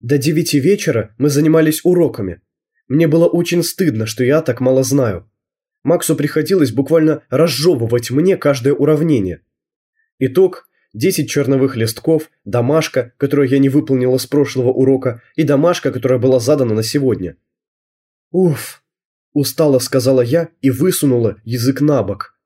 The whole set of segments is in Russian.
До девяти вечера мы занимались уроками. Мне было очень стыдно, что я так мало знаю. Максу приходилось буквально разжевывать мне каждое уравнение. Итог – 10 черновых листков, домашка, которую я не выполнила с прошлого урока, и домашка, которая была задана на сегодня. «Уф!» – устало сказала я и высунула язык на бок.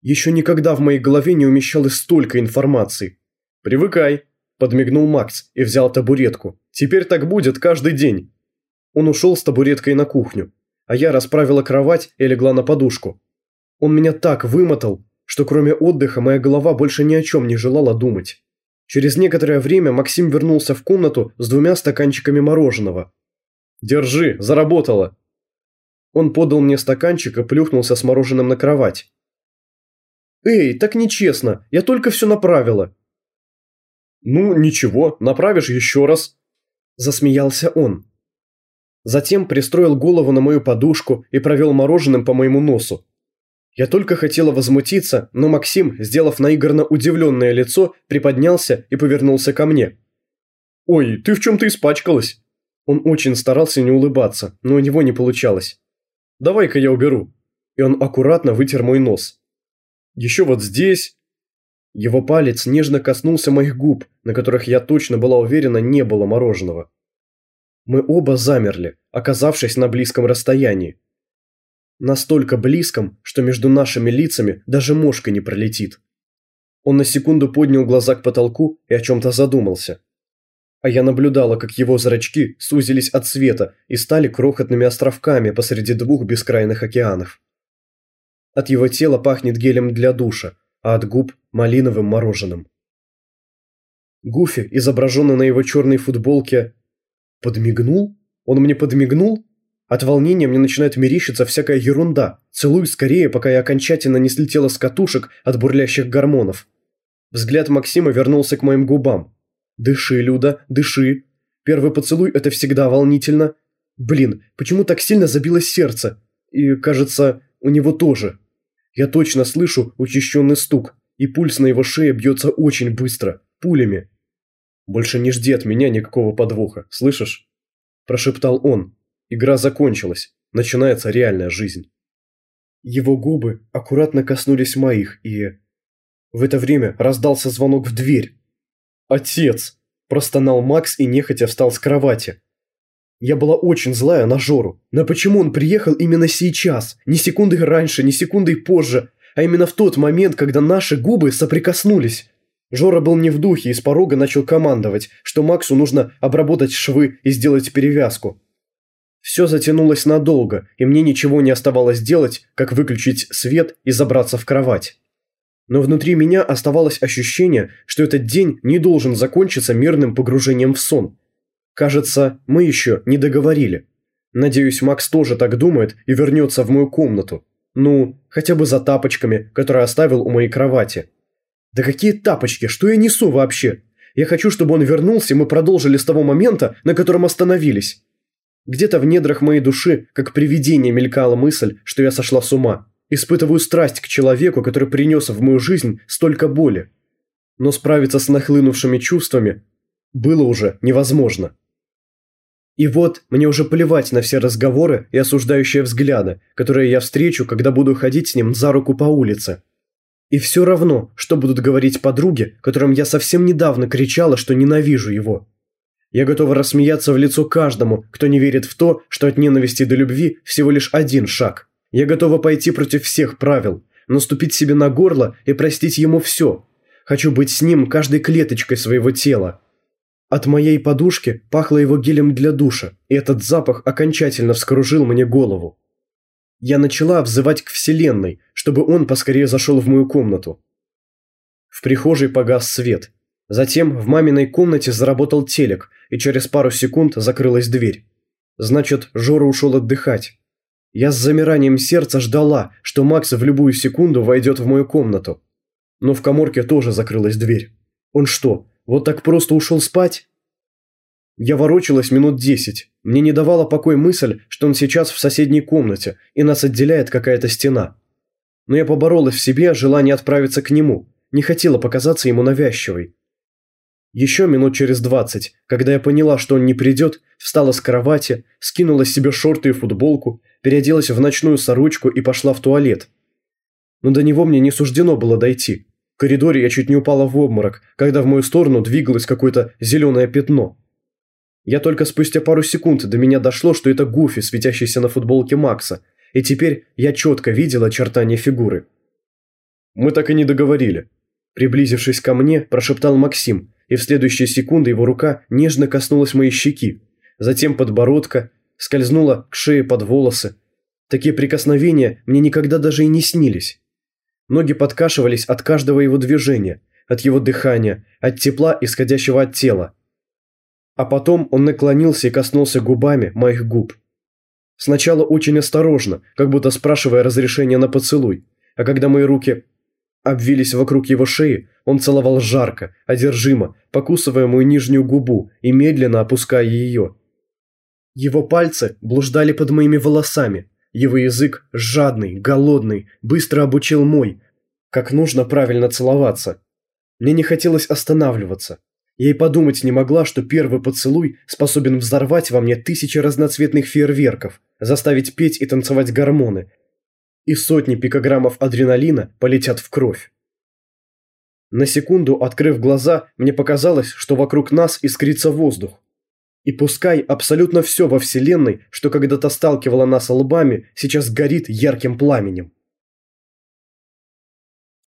Еще никогда в моей голове не умещалось столько информации. «Привыкай», – подмигнул Макс и взял табуретку. «Теперь так будет каждый день». Он ушел с табуреткой на кухню, а я расправила кровать и легла на подушку. Он меня так вымотал, что кроме отдыха моя голова больше ни о чем не желала думать. Через некоторое время Максим вернулся в комнату с двумя стаканчиками мороженого. «Держи, заработало!» Он подал мне стаканчик и плюхнулся с мороженым на кровать. «Эй, так нечестно, я только все направила». «Ну, ничего, направишь еще раз», – засмеялся он. Затем пристроил голову на мою подушку и провел мороженым по моему носу. Я только хотела возмутиться, но Максим, сделав наигранно удивленное лицо, приподнялся и повернулся ко мне. «Ой, ты в чем-то испачкалась!» Он очень старался не улыбаться, но у него не получалось. «Давай-ка я уберу». И он аккуратно вытер мой нос. «Еще вот здесь...» Его палец нежно коснулся моих губ, на которых я точно была уверена не было мороженого. Мы оба замерли, оказавшись на близком расстоянии. Настолько близком, что между нашими лицами даже мошка не пролетит. Он на секунду поднял глаза к потолку и о чем-то задумался. А я наблюдала, как его зрачки сузились от света и стали крохотными островками посреди двух бескрайных океанов. От его тела пахнет гелем для душа, а от губ – малиновым мороженым. Гуфи, изображенный на его черной футболке, Подмигнул? Он мне подмигнул? От волнения мне начинает мерещиться всякая ерунда. Целуй скорее, пока я окончательно не слетела с катушек от бурлящих гормонов. Взгляд Максима вернулся к моим губам. «Дыши, Люда, дыши. Первый поцелуй – это всегда волнительно. Блин, почему так сильно забилось сердце? И, кажется, у него тоже. Я точно слышу учащенный стук, и пульс на его шее бьется очень быстро, пулями. «Больше не жди от меня никакого подвоха, слышишь?» Прошептал он. Игра закончилась. Начинается реальная жизнь. Его губы аккуратно коснулись моих, и... В это время раздался звонок в дверь. «Отец!» – простонал Макс и нехотя встал с кровати. Я была очень злая на Жору. Но почему он приехал именно сейчас? Ни секунды раньше, ни секунды позже, а именно в тот момент, когда наши губы соприкоснулись. Жора был не в духе и с порога начал командовать, что Максу нужно обработать швы и сделать перевязку. Все затянулось надолго, и мне ничего не оставалось делать, как выключить свет и забраться в кровать. Но внутри меня оставалось ощущение, что этот день не должен закончиться мирным погружением в сон. Кажется, мы еще не договорили. Надеюсь, Макс тоже так думает и вернется в мою комнату. Ну, хотя бы за тапочками, которые оставил у моей кровати. Да какие тапочки, что я несу вообще? Я хочу, чтобы он вернулся, и мы продолжили с того момента, на котором остановились. Где-то в недрах моей души, как привидение, мелькала мысль, что я сошла с ума. Испытываю страсть к человеку, который принес в мою жизнь столько боли. Но справиться с нахлынувшими чувствами было уже невозможно. И вот мне уже плевать на все разговоры и осуждающие взгляды, которые я встречу, когда буду ходить с ним за руку по улице. И все равно, что будут говорить подруги, которым я совсем недавно кричала, что ненавижу его. Я готова рассмеяться в лицо каждому, кто не верит в то, что от ненависти до любви всего лишь один шаг. Я готова пойти против всех правил, наступить себе на горло и простить ему все. Хочу быть с ним каждой клеточкой своего тела. От моей подушки пахло его гелем для душа, и этот запах окончательно вскружил мне голову. Я начала взывать к Вселенной, чтобы он поскорее зашел в мою комнату. В прихожей погас свет. Затем в маминой комнате заработал телек, и через пару секунд закрылась дверь. Значит, Жора ушел отдыхать. Я с замиранием сердца ждала, что Макс в любую секунду войдет в мою комнату. Но в коморке тоже закрылась дверь. Он что, вот так просто ушел спать? Я ворочалась минут десять. Мне не давала покоя мысль, что он сейчас в соседней комнате, и нас отделяет какая-то стена. Но я поборолась в себе желание отправиться к нему, не хотела показаться ему навязчивой. Еще минут через двадцать, когда я поняла, что он не придет, встала с кровати, скинула с себя шорты и футболку, переоделась в ночную сорочку и пошла в туалет. Но до него мне не суждено было дойти. Коридоре я чуть не упала в обморок, когда в мою сторону двигалось какое-то зеленое пятно. Я только спустя пару секунд до меня дошло, что это Гуфи, светящийся на футболке Макса, и теперь я четко видел очертания фигуры. «Мы так и не договорили», – приблизившись ко мне, прошептал Максим, и в следующие секунды его рука нежно коснулась моей щеки, затем подбородка, скользнула к шее под волосы. Такие прикосновения мне никогда даже и не снились. Ноги подкашивались от каждого его движения, от его дыхания, от тепла, исходящего от тела. А потом он наклонился и коснулся губами моих губ. Сначала очень осторожно, как будто спрашивая разрешения на поцелуй, а когда мои руки обвились вокруг его шеи, он целовал жарко, одержимо, покусывая мою нижнюю губу и медленно опуская ее. Его пальцы блуждали под моими волосами, его язык, жадный, голодный, быстро обучил мой, как нужно правильно целоваться. Мне не хотелось останавливаться, я и подумать не могла, что первый поцелуй способен взорвать во мне тысячи разноцветных фейерверков, заставить петь и танцевать гормоны, и сотни пикограммов адреналина полетят в кровь. На секунду, открыв глаза, мне показалось, что вокруг нас искрится воздух. И пускай абсолютно все во Вселенной, что когда-то сталкивало нас лбами, сейчас горит ярким пламенем.